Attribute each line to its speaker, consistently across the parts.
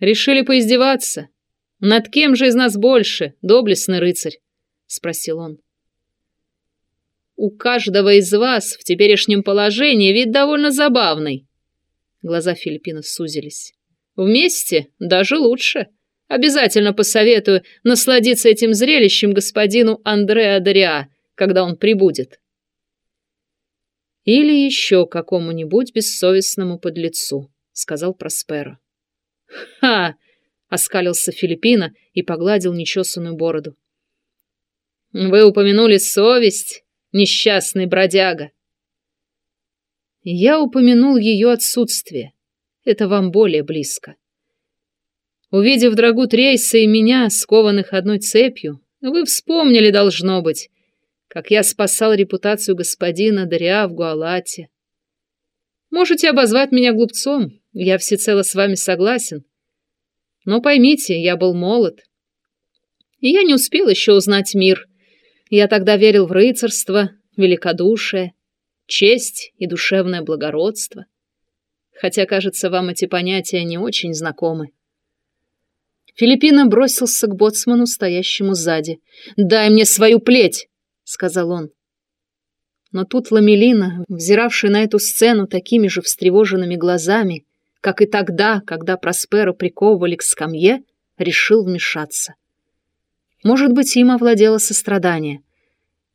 Speaker 1: Решили поиздеваться? Над кем же из нас больше, доблестный рыцарь? Спросил он. У каждого из вас в теперешнем положении вид довольно забавный. Глаза Филиппина сузились. Вместе даже лучше. Обязательно посоветую насладиться этим зрелищем господину Андреа Дориа, когда он прибудет. Или еще какому-нибудь бессовестному подлецу, сказал Просперо. Ха! оскалился Филиппина и погладил нечесанную бороду. Вы упомянули совесть, несчастный бродяга. Я упомянул ее отсутствие. Это вам более близко. Увидев Драгут Рейса и меня, скованных одной цепью, вы вспомнили, должно быть, как я спасал репутацию господина Дариа в Гуалате. Можете обозвать меня глупцом, я всецело с вами согласен. Но поймите, я был молод. И я не успел еще узнать мир. Я тогда верил в рыцарство, великодушие, честь и душевное благородство. Хотя, кажется, вам эти понятия не очень знакомы. Филиппина бросился к боцману, стоящему сзади. «Дай мне свою плеть!» — сказал он. Но тут Ламелина, взиравшая на эту сцену такими же встревоженными глазами, как и тогда, когда Просперо приковывали к скамье, решил вмешаться. Может быть, им овладело сострадание.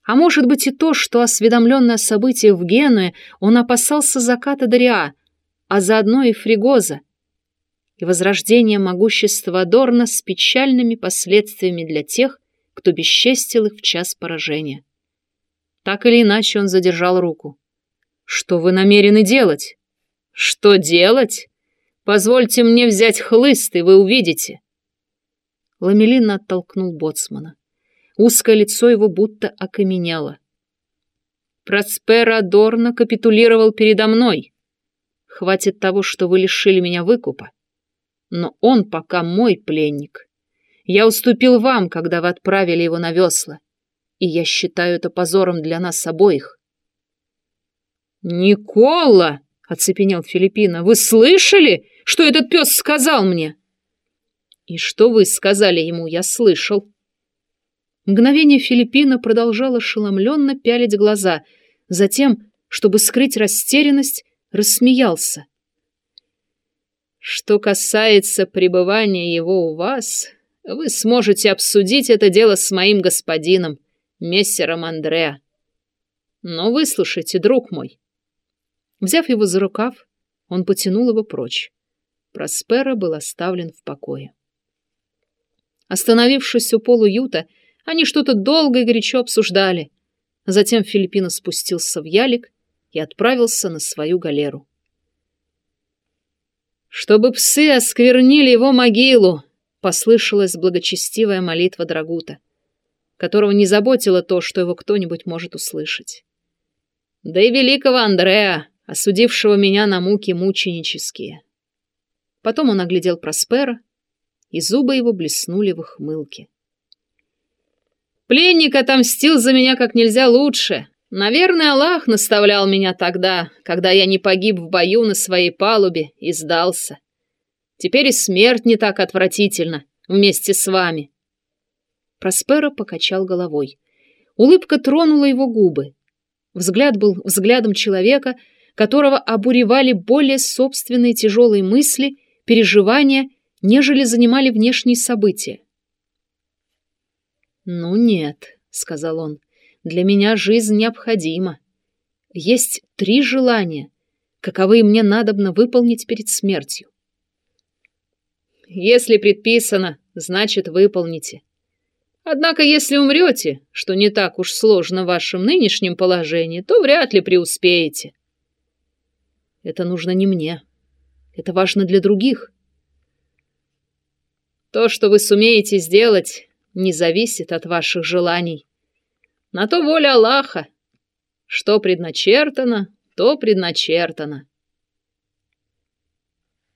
Speaker 1: А может быть и то, что, осведомленный о событиях в Генуе, он опасался заката Дориа, а заодно и Фригоза, и возрождения могущества Дорна с печальными последствиями для тех, кто бесчестил их в час поражения. Так или иначе он задержал руку. «Что вы намерены делать?» «Что делать? Позвольте мне взять хлыст, и вы увидите». Ламелин оттолкнул боцмана. Узкое лицо его будто окаменело. Проспера Дорна капитулировал передо мной. Хватит того, что вы лишили меня выкупа. Но он пока мой пленник. Я уступил вам, когда вы отправили его на весла, и я считаю это позором для нас обоих. «Никола!» — оцепенел Филиппина. «Вы слышали, что этот пес сказал мне?» «И что вы сказали ему, я слышал». Мгновение Филиппина продолжал ошеломленно пялить глаза, затем, чтобы скрыть растерянность, рассмеялся. «Что касается пребывания его у вас, вы сможете обсудить это дело с моим господином, мессером Андреа. Но выслушайте, друг мой. Взяв его за рукав, он потянул его прочь. Проспера был оставлен в покое. Остановившись у полуюта, они что-то долго и горячо обсуждали. Затем Филиппина спустился в ялик и отправился на свою галеру. «Чтобы псы осквернили его могилу!» послышалась благочестивая молитва Драгута, которого не заботило то, что его кто-нибудь может услышать. Да и великого Андреа, осудившего меня на муки мученические. Потом он оглядел Проспера, и зубы его блеснули в ухмылке. Пленник отомстил за меня как нельзя лучше. Наверное, Аллах наставлял меня тогда, когда я не погиб в бою на своей палубе и сдался. Теперь и смерть не так отвратительна вместе с вами. Просперо покачал головой. Улыбка тронула его губы. Взгляд был взглядом человека, которого обуревали более собственные тяжелые мысли, переживания, нежели занимали внешние события. «Ну нет», — сказал он, — «для меня жизнь необходима. Есть три желания, каковые мне надобно выполнить перед смертью. Если предписано, значит, выполните. Однако, если умрете, что не так уж сложно в вашем нынешнем положении, то вряд ли преуспеете. Это нужно не мне. Это важно для других. То, что вы сумеете сделать, не зависит от ваших желаний. На то воля Аллаха. Что предначертано, то предначертано.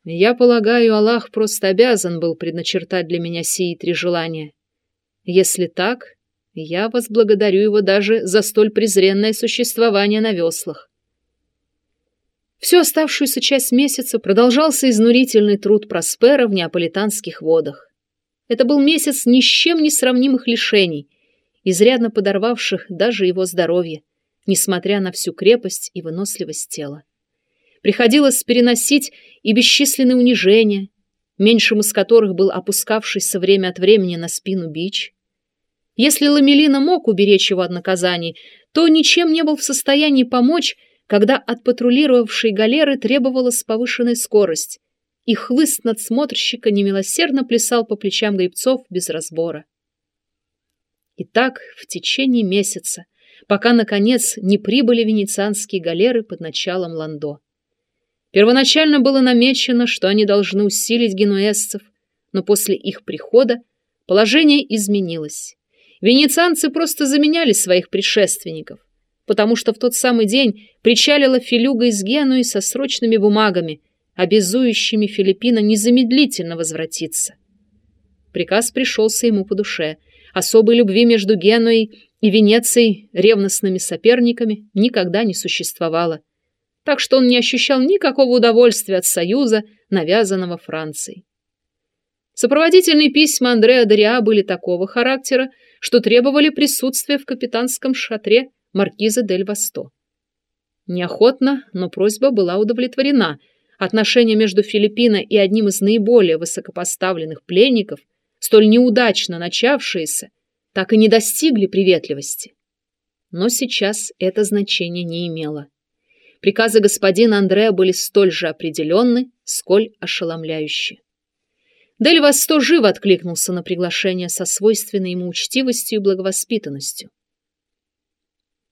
Speaker 1: Я полагаю, Аллах просто обязан был предначертать для меня сии три желания. Если так, я возблагодарю его даже за столь презренное существование на веслах. Всю оставшуюся часть месяца продолжался изнурительный труд Проспера в неаполитанских водах. Это был месяц ни с чем не сравнимых лишений, изрядно подорвавших даже его здоровье, несмотря на всю крепость и выносливость тела. Приходилось переносить и бесчисленные унижения, меньшим из которых был опускавшийся время от времени на спину бич. Если Ламелина мог уберечь его от наказаний, то ничем не был в состоянии помочь, когда от патрулировавшей галеры требовалась повышенная скорость, и хлыст надсмотрщика немилосердно плясал по плечам гребцов без разбора. И так в течение месяца, пока, наконец, не прибыли венецианские галеры под началом Ландо. Первоначально было намечено, что они должны усилить генуэзцев, но после их прихода положение изменилось. Венецианцы просто заменяли своих предшественников, потому что в тот самый день причалила Филюга из Генуи со срочными бумагами, обязующими Филиппина незамедлительно возвратиться. Приказ пришелся ему по душе. Особой любви между Генуей и Венецией, ревностными соперниками, никогда не существовало – так что он не ощущал никакого удовольствия от союза, навязанного Францией. Сопроводительные письма Андреа Дориа были такого характера, что требовали присутствия в капитанском шатре маркиза дель Восто. Неохотно, но просьба была удовлетворена. Отношения между Филиппино и одним из наиболее высокопоставленных пленников, столь неудачно начавшиеся, так и не достигли приветливости. Но сейчас это значение не имело. Приказы господина Андреа были столь же определенны, сколь ошеломляющие. Дель Васто живо откликнулся на приглашение со свойственной ему учтивостью и благовоспитанностью.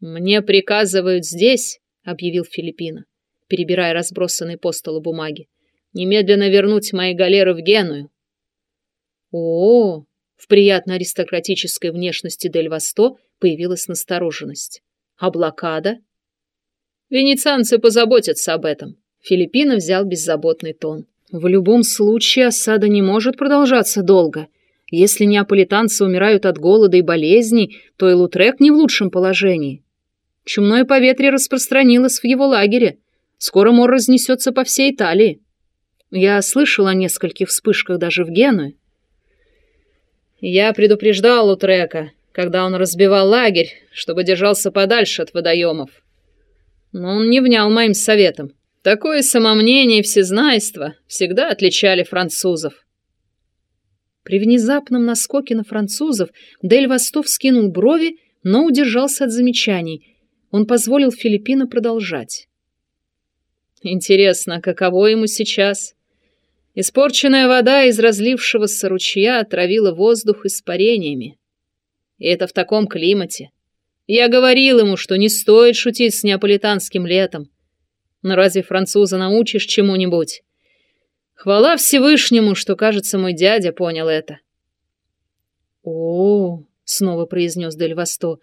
Speaker 1: «Мне приказывают здесь», — объявил Филиппина, перебирая разбросанные по столу бумаги, «немедленно вернуть мои галеры в Геную». О, -о, -о в приятно аристократической внешности Дель Васто появилась настороженность. А блокада? Венецианцы позаботятся об этом. Филиппина взял беззаботный тон. В любом случае осада не может продолжаться долго. Если неаполитанцы умирают от голода и болезней, то и Лутрек не в лучшем положении. Чумное поветрие распространилось в его лагере. Скоро мор разнесется по всей Италии. Я слышал о нескольких вспышках даже в Генуе. Я предупреждал Лутрека, когда он разбивал лагерь, чтобы держался подальше от водоемов. Но он не внял моим советам. Такое самомнение и всезнайство всегда отличали французов. При внезапном наскоке на французов Дель Востов скинул брови, но удержался от замечаний. Он позволил Филиппину продолжать. Интересно, каково ему сейчас? Испорченная вода из разлившегося ручья отравила воздух испарениями. И это в таком климате. Я говорил ему, что не стоит шутить с неаполитанским летом. Но разве француза научишь чему-нибудь? Хвала Всевышнему, что, кажется, мой дядя понял это. -о снова произнес Дель Восто,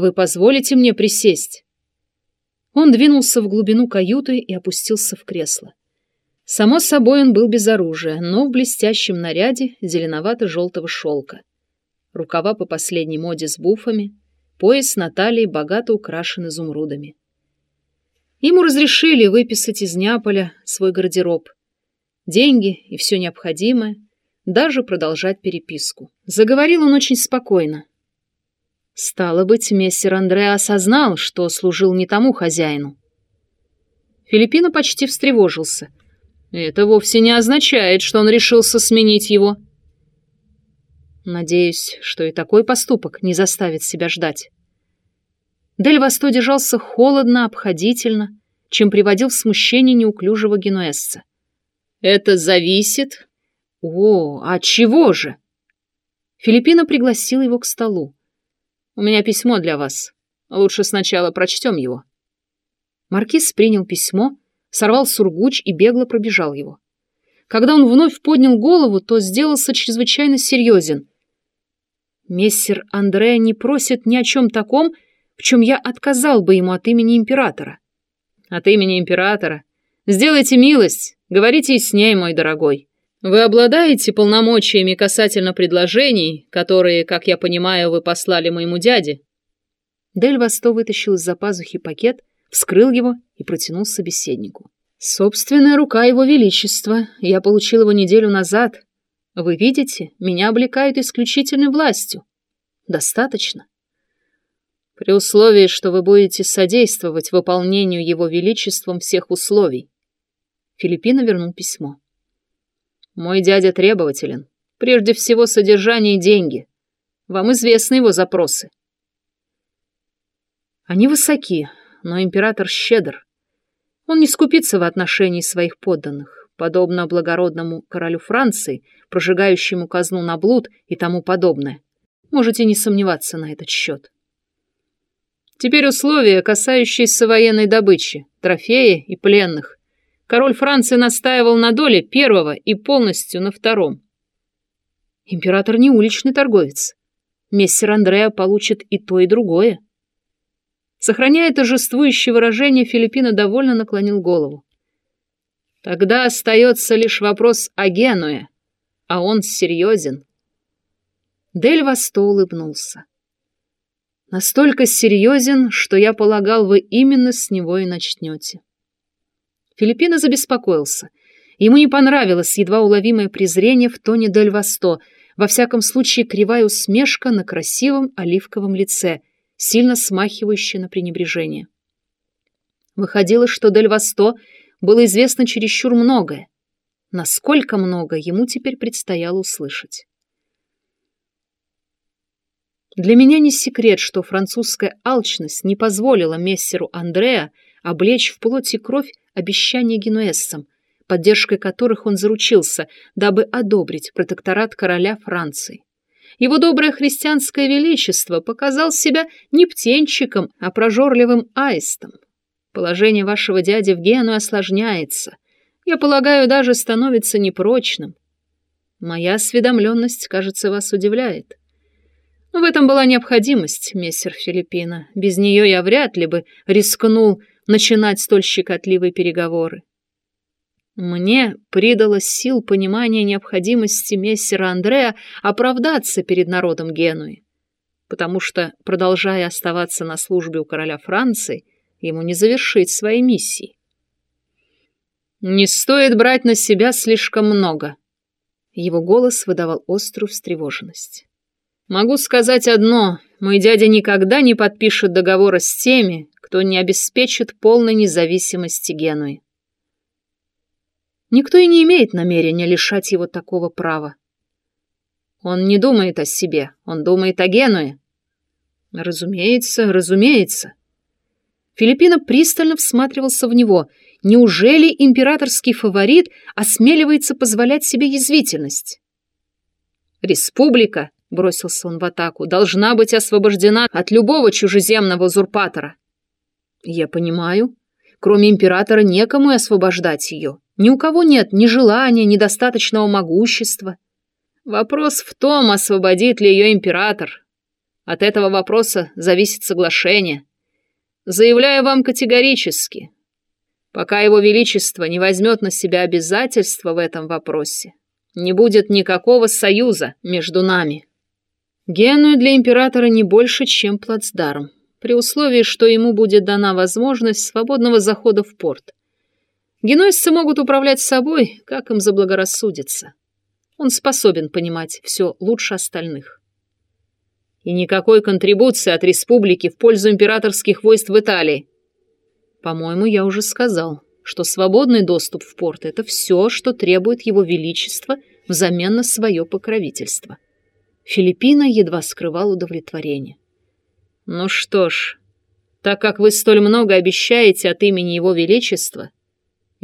Speaker 1: вы позволите мне присесть? Он двинулся в глубину каюты и опустился в кресло. Само собой, он был без оружия, но в блестящем наряде зеленовато-желтого шелка. Рукава по последней моде с буфами, Пояс на талии богато украшен изумрудами. Ему разрешили выписать из Неаполя свой гардероб. Деньги и все необходимое, даже продолжать переписку. Заговорил он очень спокойно. Стало быть, мессер Андре осознал, что служил не тому хозяину. Филиппино почти встревожился. Это вовсе не означает, что он решился сменить его. Надеюсь, что и такой поступок не заставит себя ждать. Дель Восто держался холодно, обходительно, чем приводил в смущение неуклюжего генуэзца. «Это зависит...» «О, а чего же?» Филиппина пригласил его к столу. «У меня письмо для вас. Лучше сначала прочтем его». Маркиз принял письмо, сорвал сургуч и бегло пробежал его. Когда он вновь поднял голову, то сделался чрезвычайно серьезен. Мессер Андреа не просит ни о чем таком, в чем я отказал бы ему от имени императора. От имени императора? Сделайте милость, говорите с ней, мой дорогой. Вы обладаете полномочиями касательно предложений, которые, как я понимаю, вы послали моему дяде? Дель Восто вытащил из-за пазухи пакет, вскрыл его и протянул собеседнику. Собственная рука его величества. Я получил его неделю назад. Вы видите, меня облекают исключительной властью. Достаточно. При условии, что вы будете содействовать выполнению его величеством всех условий. Филиппина вернул письмо. Мой дядя требователен. Прежде всего, содержание и деньги. Вам известны его запросы. Они высоки, но император щедр. Он не скупится в отношении своих подданных, подобно благородному королю Франции, прожигающему казну на блуд и тому подобное. Можете не сомневаться на этот счет. Теперь условия, касающиеся военной добычи, трофеи и пленных. Король Франции настаивал на доле первого и полностью на втором. Император не уличный торговец. Мессер Андреа получит и то, и другое. Сохраняя торжествующее выражение, Филиппина довольно наклонил голову. Тогда остается лишь вопрос о Генуе, а он серьезен. Дель Васто улыбнулся. Настолько серьезен, что я полагал, вы именно с него и начнете. Филиппина забеспокоился. Ему не понравилось едва уловимое презрение в тоне Дель Васто, во всяком случае кривая усмешка на красивом оливковом лице — сильно смахивающее на пренебрежение. Выходило, что Дель Васто было известно чересчур многое. Насколько много ему теперь предстояло услышать. Для меня не секрет, что французская алчность не позволила мессеру Андреа облечь в плоть и кровь обещания генуэзцам, поддержкой которых он заручился, дабы одобрить протекторат короля Франции. Его доброе христианское величество показал себя не птенчиком, а прожорливым аистом. Положение вашего дяди в Гену осложняется. Я полагаю, даже становится непрочным. Моя осведомленность, кажется, вас удивляет. Но в этом была необходимость, мессер Филиппина. Без нее я вряд ли бы рискнул начинать столь щекотливые переговоры. Мне придало сил понимание необходимости мессера Андреа оправдаться перед народом Генуи, потому что, продолжая оставаться на службе у короля Франции, ему не завершить своей миссии. «Не стоит брать на себя слишком много», — его голос выдавал острую встревоженность. «Могу сказать одно, мой дядя никогда не подпишет договора с теми, кто не обеспечит полной независимости Генуи. Никто и не имеет намерения лишать его такого права. Он не думает о себе, он думает о Генуе. Разумеется, разумеется. Филиппино пристально всматривался в него. Неужели императорский фаворит осмеливается позволять себе язвительность? «Республика», — бросился он в атаку, — «должна быть освобождена от любого чужеземного узурпатора». «Я понимаю. Кроме императора некому и освобождать ее. Ни у кого нет ни желания, ни достаточного могущества. Вопрос в том, освободит ли ее император. От этого вопроса зависит соглашение. Заявляю вам категорически, пока его величество не возьмет на себя обязательства в этом вопросе, не будет никакого союза между нами. Геную для императора не больше, чем плацдарм, при условии, что ему будет дана возможность свободного захода в порт – Генуэзцы могут управлять собой, как им заблагорассудится. Он способен понимать все лучше остальных. И никакой контрибуции от республики в пользу императорских войск в Италии. По-моему, я уже сказал, что свободный доступ в порт – это все, что требует его величество взамен на свое покровительство. Филиппина едва скрывал удовлетворение. Ну что ж, так как вы столь много обещаете от имени его величества –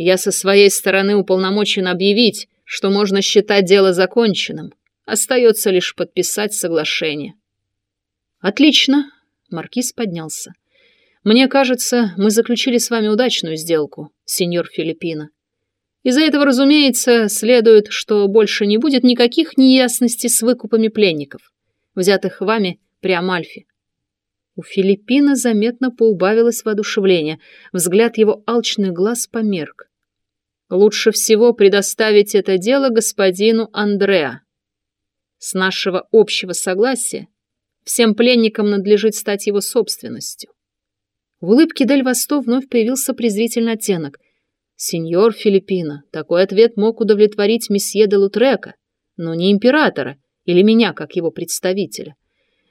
Speaker 1: я со своей стороны уполномочен объявить, что можно считать дело законченным. Остается лишь подписать соглашение. Отлично. Маркиз поднялся. Мне кажется, мы заключили с вами удачную сделку, сеньор Филиппино. Из-за этого, разумеется, следует, что больше не будет никаких неясностей с выкупами пленников, взятых вами при Амальфе. У Филиппина заметно поубавилось воодушевление, взгляд его алчных глаз померк. Лучше всего предоставить это дело господину Андреа. С нашего общего согласия всем пленникам надлежит стать его собственностью. В улыбке Дель Васто вновь появился презрительный оттенок. Сеньор Филиппино, такой ответ мог удовлетворить месье де Лутрека, но не императора или меня, как его представителя.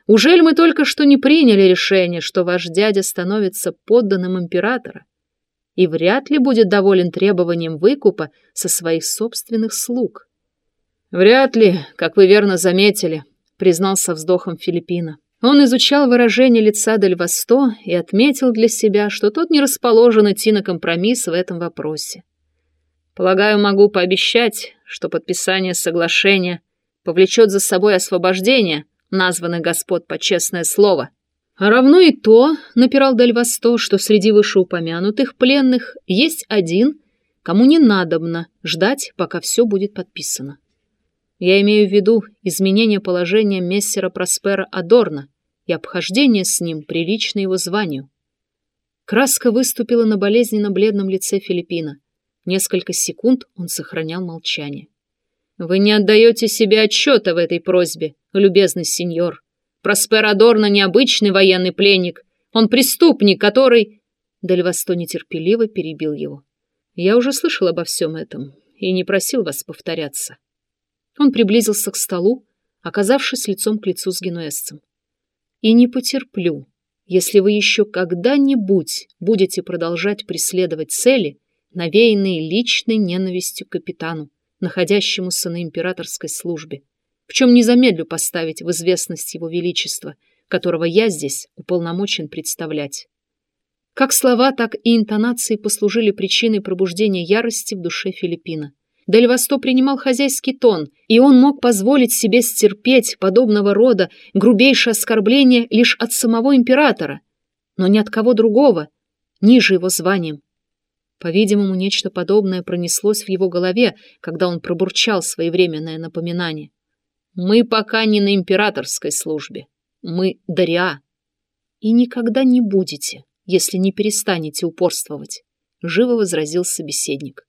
Speaker 1: Ужель мы только что не приняли решение, что ваш дядя становится подданным императора и вряд ли будет доволен требованием выкупа со своих собственных слуг? Вряд ли, как вы верно заметили, признался вздохом Филиппина. Он изучал выражение лица Дель Васто и отметил для себя, что тот не расположен идти на компромисс в этом вопросе. Полагаю, могу пообещать, что подписание соглашения повлечет за собой освобождение названных господ по честное слово. А равно и то, напирал Дель Васто, что среди вышеупомянутых пленных есть один, кому не надобно ждать, пока все будет подписано. Я имею в виду изменение положения мессера Проспера Адорна и обхождение с ним прилично его званию. Краска выступила на болезненно бледном лице Филиппина. Несколько секунд он сохранял молчание. «Вы не отдаете себе отчета в этой просьбе, любезный сеньор. Проспер Адорна необычный военный пленник. Он преступник, который...» Дельвасто нетерпеливо перебил его. «Я уже слышал обо всем этом и не просил вас повторяться». Он приблизился к столу, оказавшись лицом к лицу с генуэзцем. «И не потерплю, если вы еще когда-нибудь будете продолжать преследовать цели, навеянные личной ненавистью к капитану, находящемуся на императорской службе, в чем не замедлю поставить в известность его величества, которого я здесь уполномочен представлять». Как слова, так и интонации послужили причиной пробуждения ярости в душе Филиппина. Дель принимал хозяйский тон, и он мог позволить себе стерпеть подобного рода грубейшее оскорбление лишь от самого императора, но ни от кого другого, ниже его званием. По-видимому, нечто подобное пронеслось в его голове, когда он пробурчал своевременное напоминание. «Мы пока не на императорской службе. Мы Дариа. И никогда не будете, если не перестанете упорствовать», — живо возразил собеседник.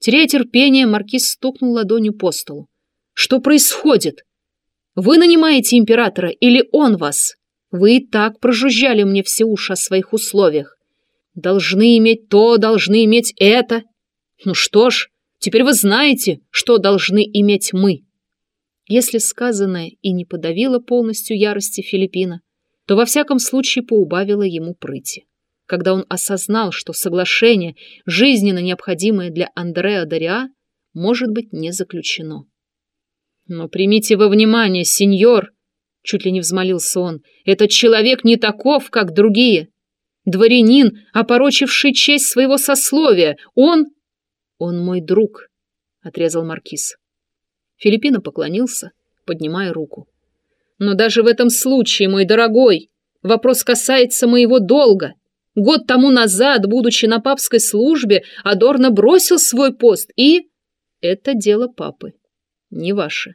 Speaker 1: Теряя терпение, маркиз стукнул ладонью по столу. «Что происходит? Вы нанимаете императора или он вас? Вы и так прожужжали мне все уши о своих условиях. Должны иметь то, должны иметь это. Ну что ж, теперь вы знаете, что должны иметь мы». Если сказанное и не подавило полностью ярости Филиппина, то во всяком случае поубавило ему прыти когда он осознал, что соглашение, жизненно необходимое для Андреа Дариа, может быть не заключено. «Но примите во внимание, сеньор!» — чуть ли не взмолился он. «Этот человек не таков, как другие. Дворянин, опорочивший честь своего сословия. Он...» «Он мой друг», — отрезал маркиз. Филиппина поклонился, поднимая руку. «Но даже в этом случае, мой дорогой, вопрос касается моего долга. Год тому назад, будучи на папской службе, Адорно бросил свой пост и... Это дело папы, не ваше.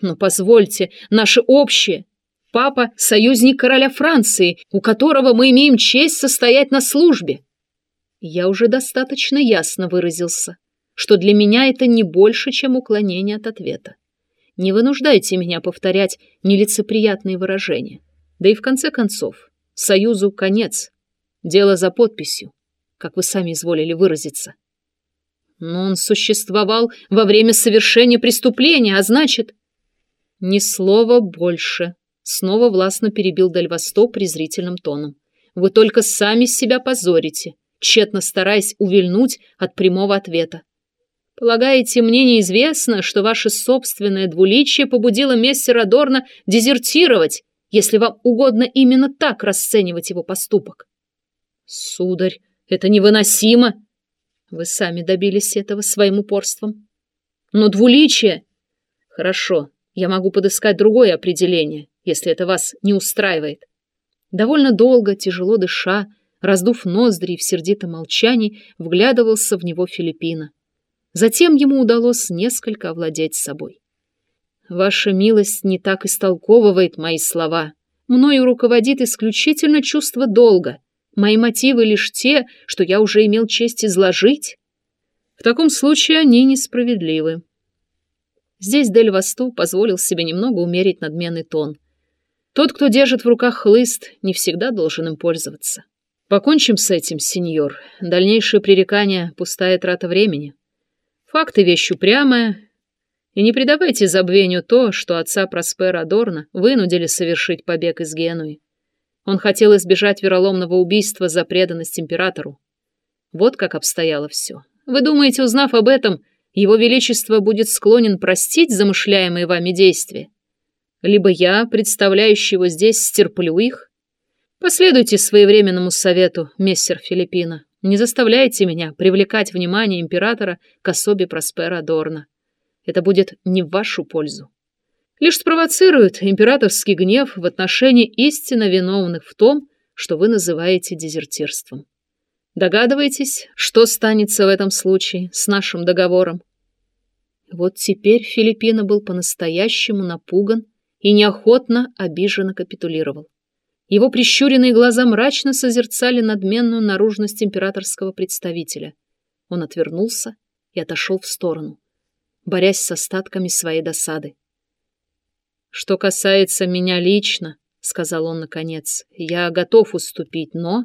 Speaker 1: Но позвольте, наше общее. Папа — союзник короля Франции, у которого мы имеем честь состоять на службе. Я уже достаточно ясно выразился, что для меня это не больше, чем уклонение от ответа. Не вынуждайте меня повторять нелицеприятные выражения. Да и в конце концов, союзу конец. Дело за подписью, как вы сами изволили выразиться. Но он существовал во время совершения преступления, а значит... Ни слова больше. Снова властно перебил Дальвасто презрительным тоном. Вы только сами себя позорите, тщетно стараясь увильнуть от прямого ответа. Полагаете, мне неизвестно, что ваше собственное двуличие побудило мессера Дорна дезертировать, если вам угодно именно так расценивать его поступок? Сударь, это невыносимо. Вы сами добились этого своим упорством. Но двуличие... Хорошо, я могу подыскать другое определение, если это вас не устраивает. Довольно долго, тяжело дыша, раздув ноздри в сердитом молчании, вглядывался в него Филиппина. Затем ему удалось несколько овладеть собой. Ваша милость не так истолковывает мои слова. Мною руководит исключительно чувство долга — Мои мотивы лишь те, что я уже имел честь изложить? В таком случае они несправедливы. Здесь Дель Васту позволил себе немного умерить надменный тон. Тот, кто держит в руках хлыст, не всегда должен им пользоваться. Покончим с этим, сеньор. Дальнейшее пререкание — пустая трата времени. Факты — вещь упрямая, и не придавайте забвению то, что отца Проспера Дорна вынудили совершить побег из Генуи. Он хотел избежать вероломного убийства за преданность императору. Вот как обстояло все. Вы думаете, узнав об этом, его Величество будет склонен простить замышляемые вами действия? Либо я, представляющий его здесь, стерплю их, Последуйте своевременному совету, мессер Филиппина. Не заставляйте меня привлекать внимание императора к особе Проспера Дорна. Это будет не в вашу пользу. Лишь спровоцирует императорский гнев в отношении истинно виновных в том, что вы называете дезертирством. Догадываетесь, что станется в этом случае с нашим договором? Вот теперь Филиппина был по-настоящему напуган и неохотно обиженно капитулировал. Его прищуренные глаза мрачно созерцали надменную наружность императорского представителя. Он отвернулся и отошел в сторону, борясь с остатками своей досады. «Что касается меня лично», — сказал он наконец, — «я готов уступить, но...»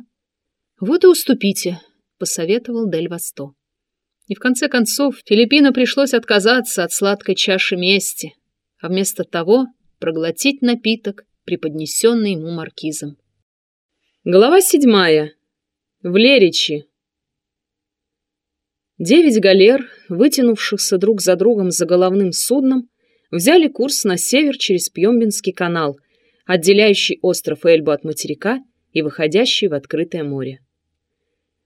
Speaker 1: «Вот и уступите», — посоветовал Дель Восто. И в конце концов Филиппину пришлось отказаться от сладкой чаши мести, а вместо того проглотить напиток, преподнесенный ему маркизом. Глава седьмая. В Леричи. Девять галер, вытянувшихся друг за другом за головным судном, взяли курс на север через Пьембинский канал, отделяющий остров Эльбу от материка и выходящий в открытое море.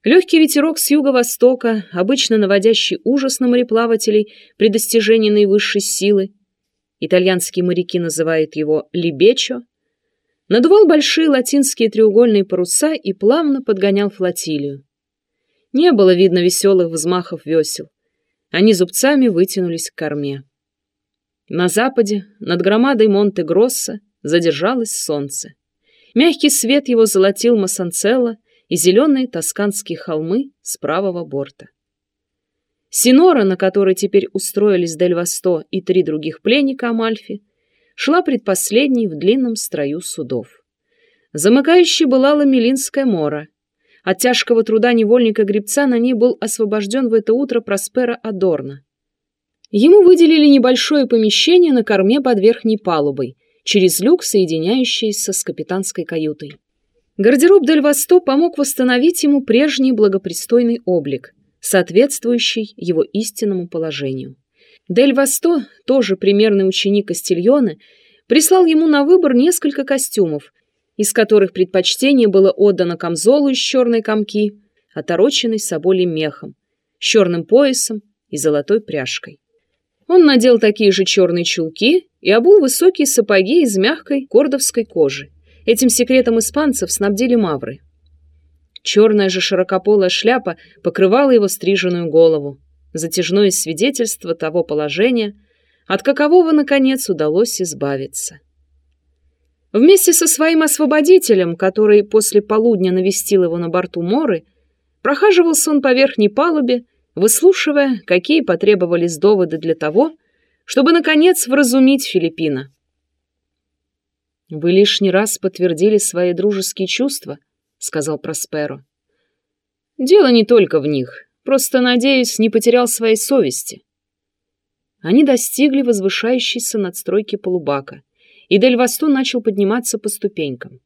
Speaker 1: Легкий ветерок с юго-востока, обычно наводящий ужас на мореплавателей при достижении наивысшей силы, итальянские моряки называют его «либечо», надувал большие латинские треугольные паруса и плавно подгонял флотилию. Не было видно веселых взмахов весел. Они зубцами вытянулись к корме. На западе, над громадой Монте-Гросса, задержалось солнце. Мягкий свет его золотил Массанцелло и зеленые тосканские холмы с правого борта. Синора, на которой теперь устроились Дель Восто и три других пленника Амальфи, шла предпоследней в длинном строю судов. Замыкающей была Ламелинская мора. От тяжкого труда невольника-гребца на ней был освобожден в это утро Проспера Адорна. Ему выделили небольшое помещение на корме под верхней палубой, через люк, соединяющийся с капитанской каютой. Гардероб Дель Восто помог восстановить ему прежний благопристойный облик, соответствующий его истинному положению. Дель Восто, тоже примерный ученик Кастильона, прислал ему на выбор несколько костюмов, из которых предпочтение было отдано камзолу из черной комки, отороченной соболем мехом, черным поясом и золотой пряжкой. Он надел такие же черные чулки и обул высокие сапоги из мягкой кордовской кожи. Этим секретом испанцев снабдили мавры. Черная же широкополая шляпа покрывала его стриженную голову затяжное свидетельство того положения, от какового, наконец, удалось избавиться. Вместе со своим освободителем, который после полудня навестил его на борту Моры, прохаживался он по верхней палубе, выслушивая, какие потребовались доводы для того, чтобы, наконец, вразумить Филиппина. «Вы лишний раз подтвердили свои дружеские чувства», — сказал Просперо. «Дело не только в них. Просто, надеюсь, не потерял своей совести. Они достигли возвышающейся надстройки полубака, и Дель Васто начал подниматься по ступенькам.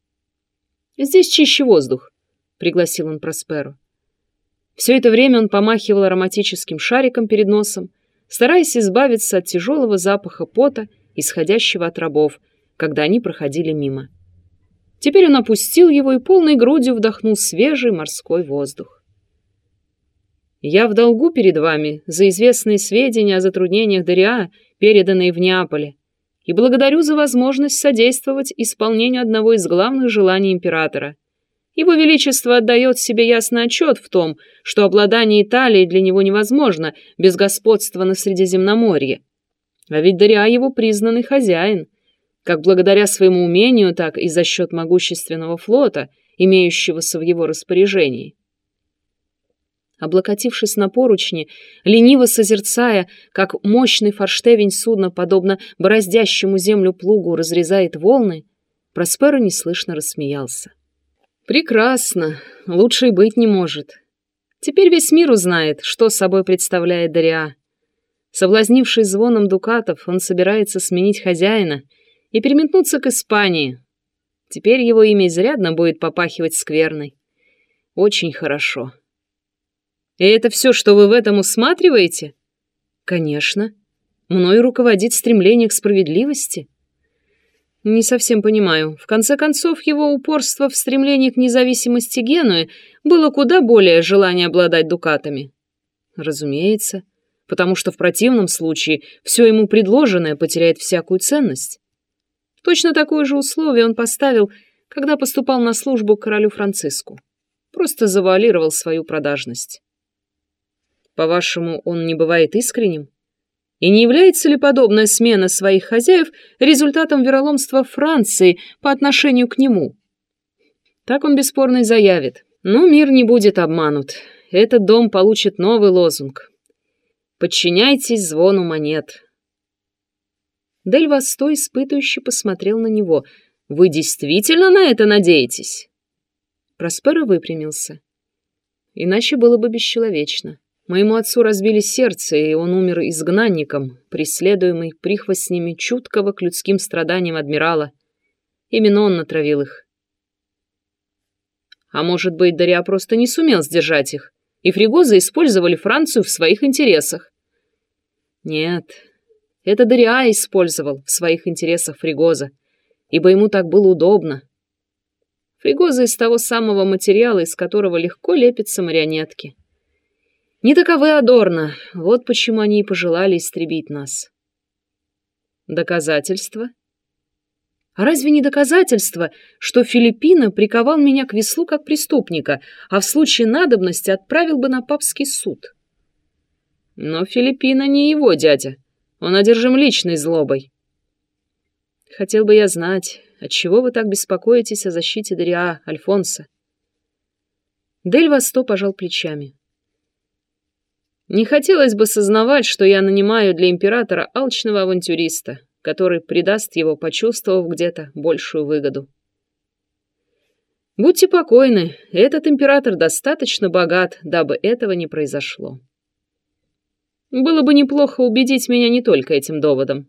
Speaker 1: «Здесь чище воздух», — пригласил он Просперу. Все это время он помахивал ароматическим шариком перед носом, стараясь избавиться от тяжелого запаха пота, исходящего от рабов, когда они проходили мимо. Теперь он опустил его и полной грудью вдохнул свежий морской воздух. Я в долгу перед вами за известные сведения о затруднениях Дориа, переданные в Неаполе, и благодарю за возможность содействовать исполнению одного из главных желаний императора. Его Величество отдает себе ясный отчет в том, что обладание Италией для него невозможно без господства на Средиземноморье. А ведь Дориа его признанный хозяин, как благодаря своему умению, так и за счет могущественного флота, имеющегося в его распоряжении облокотившись на поручни, лениво созерцая, как мощный форштевень судна, подобно бороздящему землю плугу, разрезает волны, Просперо неслышно рассмеялся. Прекрасно. Лучше и быть не может. Теперь весь мир узнает, что собой представляет Дариа. Соблазнившись звоном дукатов, он собирается сменить хозяина и переметнуться к Испании. Теперь его имя изрядно будет попахивать скверной. Очень хорошо. И это все, что вы в этом усматриваете? Конечно. Мною руководит стремление к справедливости. Не совсем понимаю. В конце концов, его упорство в стремлении к независимости Генуи было куда более желание обладать дукатами. Разумеется, потому что в противном случае все ему предложенное потеряет всякую ценность. Точно такое же условие он поставил, когда поступал на службу к королю Франциску. Просто завуалировал свою продажность. По-вашему, он не бывает искренним? И не является ли подобная смена своих хозяев результатом вероломства Франции по отношению к нему? Так он бесспорно и заявит. Но мир не будет обманут. Этот дом получит новый лозунг. «Подчиняйтесь звону монет». Дель Васто испытывающе посмотрел на него. «Вы действительно на это надеетесь?» Проспера выпрямился. Иначе было бы бесчеловечно. Моему отцу разбили сердце, и он умер изгнанником, преследуемый прихвостнями чуткого к людским страданиям адмирала. Именно он натравил их. А может быть, Дарья просто не сумел сдержать их, и фригозы использовали Францию в своих интересах? Нет, это Дариа использовал в своих интересах Фригоза, ибо ему так было удобно. Фригоза из того самого материала, из которого легко лепятся марионетки. Не таковы Адорно, вот почему они и пожелали истребить нас. Доказательства? А разве не доказательство, что Филиппина приковал меня к веслу как преступника, а в случае надобности отправил бы на папский суд? Но Филиппина не его дядя. Он одержим личной злобой. Хотел бы я знать, отчего вы так беспокоитесь о защите Дариа, Альфонса? Дель Васто пожал плечами. Не хотелось бы сознавать, что я нанимаю для императора алчного авантюриста, который предаст его, почувствовав где-то большую выгоду. Будьте покойны, этот император достаточно богат, дабы этого не произошло. Было бы неплохо убедить меня не только этим доводом.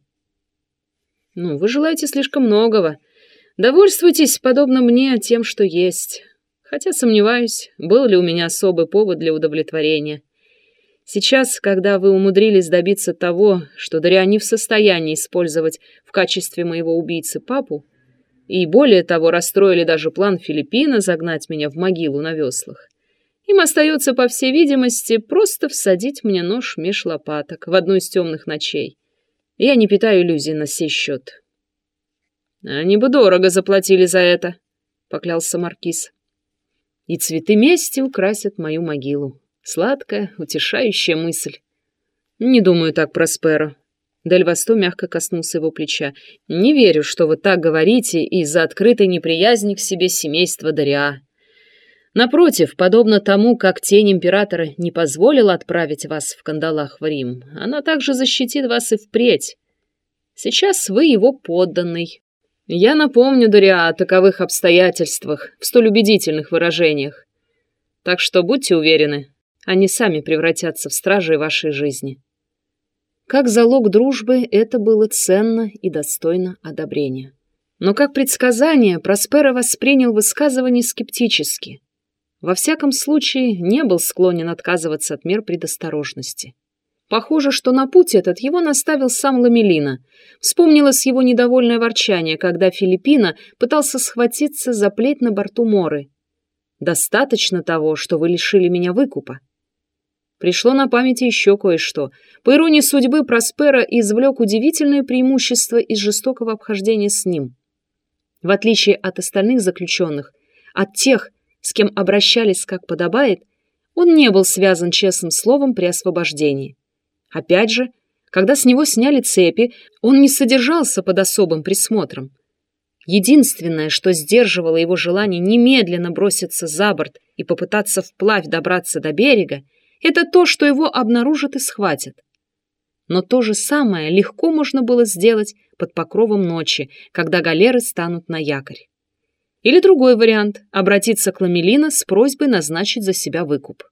Speaker 1: Ну, вы желаете слишком многого. Довольствуйтесь, подобно мне, тем, что есть. Хотя сомневаюсь, был ли у меня особый повод для удовлетворения. Сейчас, когда вы умудрились добиться того, что Дариа не в состоянии использовать в качестве моего убийцы папу, и более того, расстроили даже план Филиппина загнать меня в могилу на веслах, им остается, по всей видимости, просто всадить мне нож меж лопаток в одну из темных ночей. Я не питаю иллюзий на сей счет. Они бы дорого заплатили за это, поклялся маркиз. И цветы мести украсят мою могилу. Сладкая, утешающая мысль. Не думаю так, Просперо. Дель Васто мягко коснулся его плеча. Не верю, что вы так говорите из-за открытой неприязни к себе семейства Дариа. Напротив, подобно тому, как тень императора не позволила отправить вас в кандалах в Рим, она также защитит вас и впредь. Сейчас вы его подданный. Я напомню Дариа о таковых обстоятельствах в столь убедительных выражениях. Так что будьте уверены, они сами превратятся в стражей вашей жизни. Как залог дружбы это было ценно и достойно одобрения. Но как предсказание Проспера воспринял высказывание скептически. Во всяком случае, не был склонен отказываться от мер предосторожности. Похоже, что на путь этот его наставил сам Ламелина. Вспомнилось его недовольное ворчание, когда Филиппина пытался схватиться за плеть на борту Моры. «Достаточно того, что вы лишили меня выкупа». Пришло на память еще кое-что. По иронии судьбы, Проспера извлек удивительное преимущество из жестокого обхождения с ним. В отличие от остальных заключенных, от тех, с кем обращались как подобает, он не был связан честным словом при освобождении. Опять же, когда с него сняли цепи, он не содержался под особым присмотром. Единственное, что сдерживало его желание немедленно броситься за борт и попытаться вплавь добраться до берега, это то, что его обнаружат и схватят. Но то же самое легко можно было сделать под покровом ночи, когда галеры станут на якорь. Или другой вариант – обратиться к Ламелина с просьбой назначить за себя выкуп.